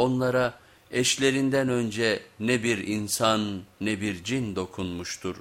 onlara eşlerinden önce ne bir insan ne bir cin dokunmuştur.